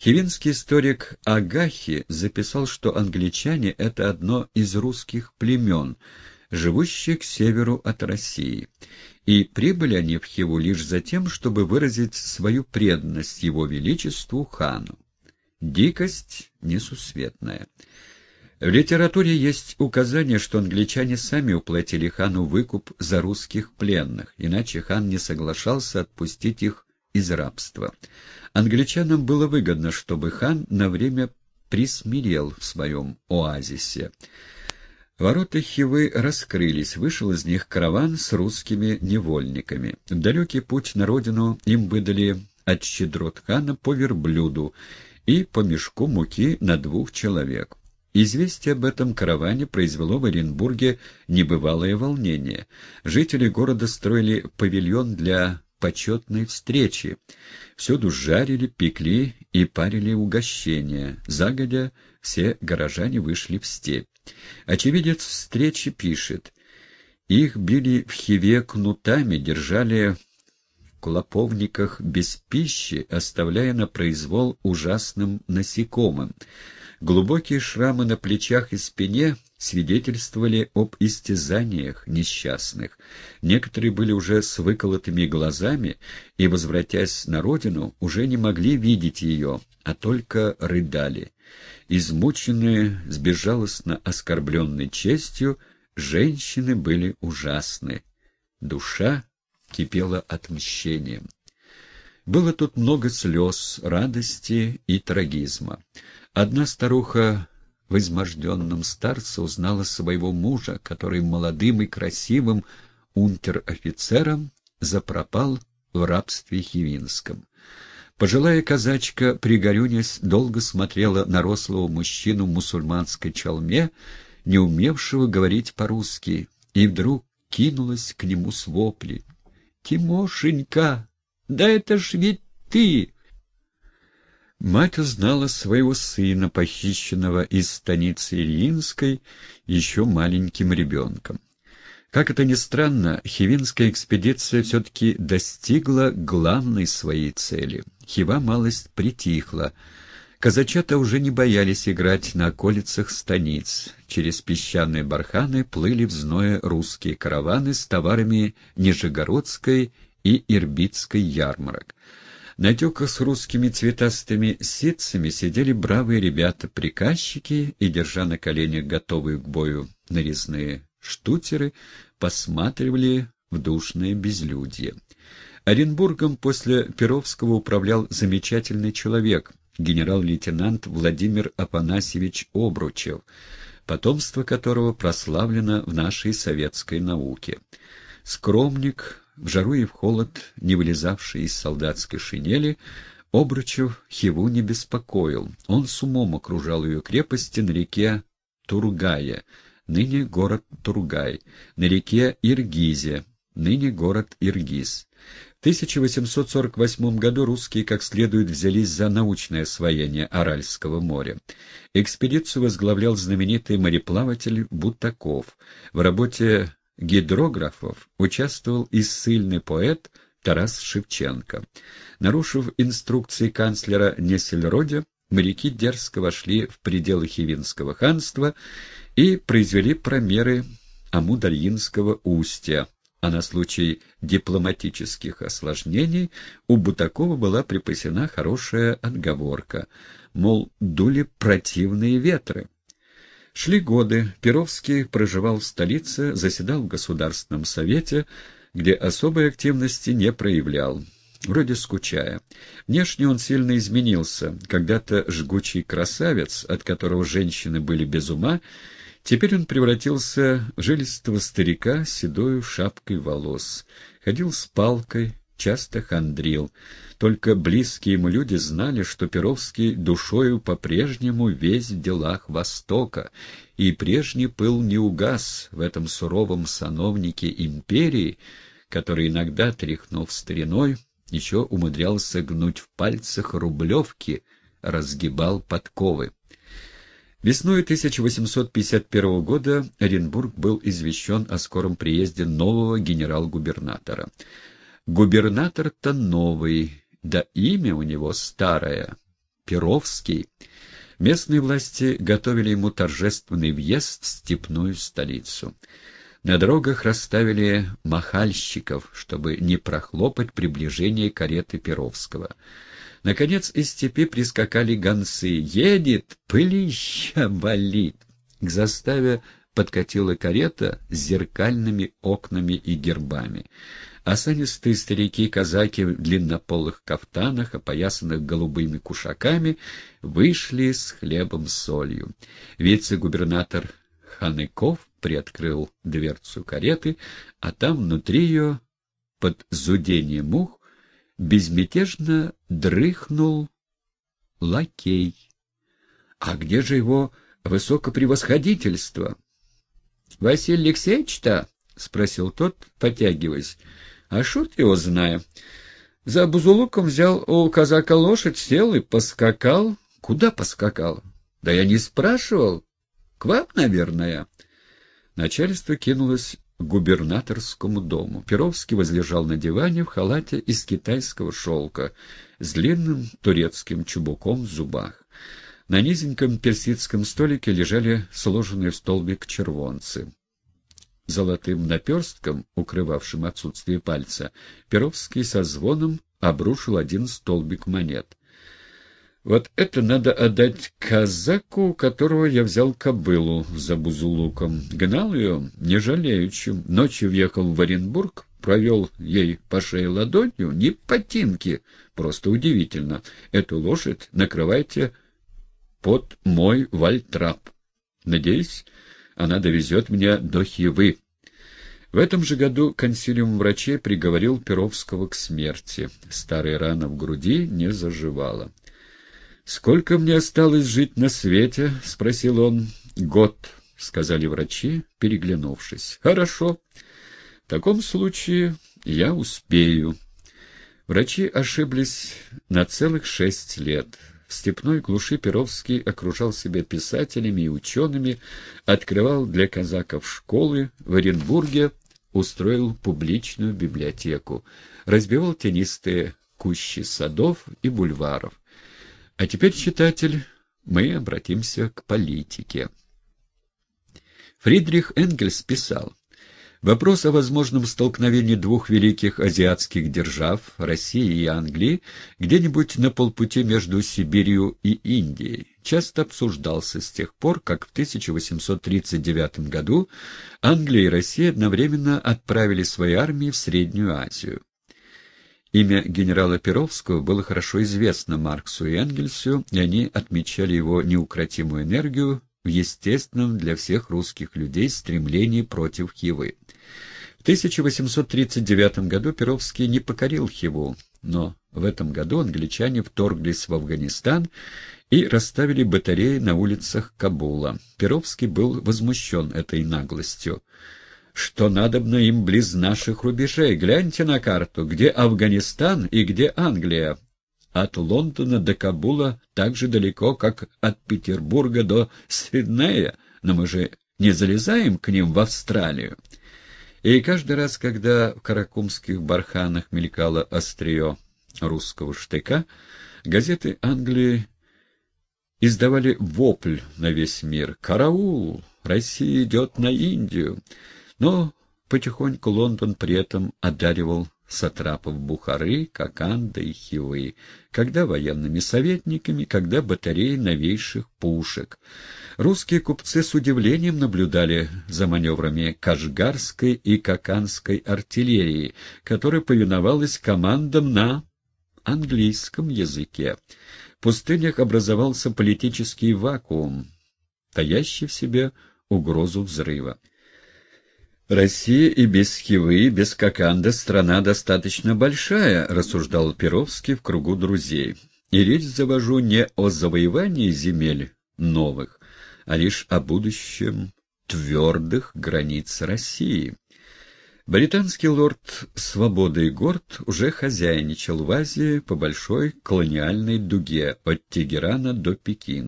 Хивинский историк Агахи записал, что англичане — это одно из русских племен, живущих к северу от России, и прибыли они в Хиву лишь за тем, чтобы выразить свою преданность его величеству хану. Дикость несусветная. В литературе есть указание, что англичане сами уплатили хану выкуп за русских пленных, иначе хан не соглашался отпустить их из рабства. Англичанам было выгодно, чтобы хан на время присмирел в своем оазисе. Ворота Хивы раскрылись, вышел из них караван с русскими невольниками. В далекий путь на родину им выдали от щедрот хана по верблюду и по мешку муки на двух человек. Известие об этом караване произвело в Оренбурге небывалое волнение. Жители города строили павильон для почетной встречи. Всюду жарили, пекли и парили угощения. Загодя все горожане вышли в степь. Очевидец встречи пишет. Их били в хиве кнутами, держали в клоповниках без пищи, оставляя на произвол ужасным насекомым. Глубокие шрамы на плечах и спине свидетельствовали об истязаниях несчастных. Некоторые были уже с выколотыми глазами и, возвратясь на родину, уже не могли видеть ее, а только рыдали. Измученные, с безжалостно оскорбленной честью, женщины были ужасны. Душа кипела отмщением. Было тут много слез, радости и трагизма. Одна старуха в изможденном старце узнала своего мужа, который молодым и красивым унтер-офицером запропал в рабстве хивинском. Пожилая казачка, пригорюнясь, долго смотрела на рослого мужчину в мусульманской чалме, не умевшего говорить по-русски, и вдруг кинулась к нему с вопли. «Тимошенька, да это ж ведь ты!» Мать узнала своего сына, похищенного из станицы Ильинской, еще маленьким ребенком. Как это ни странно, хивинская экспедиция все-таки достигла главной своей цели. Хива малость притихла. Казачата уже не боялись играть на околицах станиц. Через песчаные барханы плыли в зное русские караваны с товарами Нижегородской и Ирбитской ярмарок. На тёках с русскими цветастыми ситцами сидели бравые ребята-приказчики и, держа на коленях готовые к бою нарезные штутеры, посматривали в душное безлюдье. Оренбургом после Перовского управлял замечательный человек, генерал-лейтенант Владимир Афанасьевич Обручев, потомство которого прославлено в нашей советской науке. Скромник, в жару и в холод, не вылезавший из солдатской шинели, Обручев Хиву не беспокоил. Он с умом окружал ее крепости на реке Тургая, ныне город Тургай, на реке Иргизе, ныне город Иргиз. В 1848 году русские как следует взялись за научное освоение Аральского моря. Экспедицию возглавлял знаменитый мореплаватель Бутаков. В работе гидрографов участвовал и ссыльный поэт Тарас Шевченко. Нарушив инструкции канцлера Нессельроде, моряки дерзко вошли в пределы Хивинского ханства и произвели промеры Амудальинского устья, а на случай дипломатических осложнений у Бутакова была припасена хорошая отговорка, мол, дули противные ветры. Шли годы, Перовский проживал в столице, заседал в Государственном совете, где особой активности не проявлял, вроде скучая. Внешне он сильно изменился. Когда-то жгучий красавец, от которого женщины были без ума, теперь он превратился в жилистого старика с седою шапкой волос. Ходил с палкой, часто хандрил. Только близкие ему люди знали, что Перовский душою по-прежнему весь в делах Востока, и прежний пыл не угас в этом суровом сановнике империи, который иногда, тряхнув стариной, еще умудрялся гнуть в пальцах рублевки, разгибал подковы. Весной 1851 года Оренбург был извещен о скором приезде нового генерал-губернатора. Губернатор-то новый, да имя у него старое. Перовский. Местные власти готовили ему торжественный въезд в степную столицу. На дорогах расставили махальщиков, чтобы не прохлопать приближение кареты Перовского. Наконец из степи прискакали гонцы. «Едет! Пылища валит!» К заставе подкатила карета с зеркальными окнами и гербами. Осанистые старики-казаки в длиннополых кафтанах, опоясанных голубыми кушаками, вышли с хлебом солью. Вице-губернатор Ханыков приоткрыл дверцу кареты, а там внутри ее, под зудение мух, безмятежно дрыхнул лакей. А где же его высокопревосходительство? — Василий Алексеевич-то? — спросил тот, потягиваясь. — А шут его знаю. За бузулуком взял у казака лошадь, сел и поскакал. — Куда поскакал? — Да я не спрашивал. — К вам, наверное. Начальство кинулось к губернаторскому дому. Перовский возлежал на диване в халате из китайского шелка с длинным турецким чубуком в зубах. На низеньком персидском столике лежали сложенные в столбик червонцы. Золотым наперстком, укрывавшим отсутствие пальца, Перовский со звоном обрушил один столбик монет. «Вот это надо отдать казаку, которого я взял кобылу за бузулуком. Гнал ее, не жалеючи. Ночью въехал в Оренбург, провел ей по шее ладонью, не потинки. Просто удивительно. Эту лошадь накрывайте под мой вальтрап. Надеюсь, она довезет меня до Хивы. В этом же году консилиум врачей приговорил Перовского к смерти. Старая рана в груди не заживала. «Сколько мне осталось жить на свете?» — спросил он. «Год», — сказали врачи, переглянувшись. «Хорошо. В таком случае я успею». Врачи ошиблись на целых шесть лет. В степной глуши Перовский окружал себя писателями и учеными, открывал для казаков школы, в Оренбурге устроил публичную библиотеку, разбивал тенистые кущи садов и бульваров. А теперь, читатель, мы обратимся к политике. Фридрих Энгельс писал, Вопрос о возможном столкновении двух великих азиатских держав, России и Англии, где-нибудь на полпути между Сибирью и Индией, часто обсуждался с тех пор, как в 1839 году Англия и Россия одновременно отправили свои армии в Среднюю Азию. Имя генерала Перовского было хорошо известно Марксу и Энгельсу, и они отмечали его неукротимую энергию в естественном для всех русских людей стремлении против Хивы. В 1839 году Перовский не покорил Хиву, но в этом году англичане вторглись в Афганистан и расставили батареи на улицах Кабула. Перовский был возмущен этой наглостью. «Что надобно им близ наших рубежей? Гляньте на карту, где Афганистан и где Англия. От Лондона до Кабула так же далеко, как от Петербурга до Сиднея, но мы же не залезаем к ним в Австралию». И каждый раз, когда в каракумских барханах мелькало острие русского штыка, газеты Англии издавали вопль на весь мир «Караул! Россия идет на Индию!» Но потихоньку Лондон при этом одаривал сатрапов Бухары, Коканда и Хивы, когда военными советниками, когда батареей новейших пушек. Русские купцы с удивлением наблюдали за маневрами Кашгарской и Коканской артиллерии, которая повиновалась командам на английском языке. В пустынях образовался политический вакуум, таящий в себе угрозу взрыва. «Россия и без Хивы, и без Коканда страна достаточно большая», — рассуждал Перовский в кругу друзей. «И речь завожу не о завоевании земель новых, а лишь о будущем твердых границ России». Британский лорд Свободы и Горд уже хозяйничал в Азии по большой колониальной дуге от Тегерана до Пекина.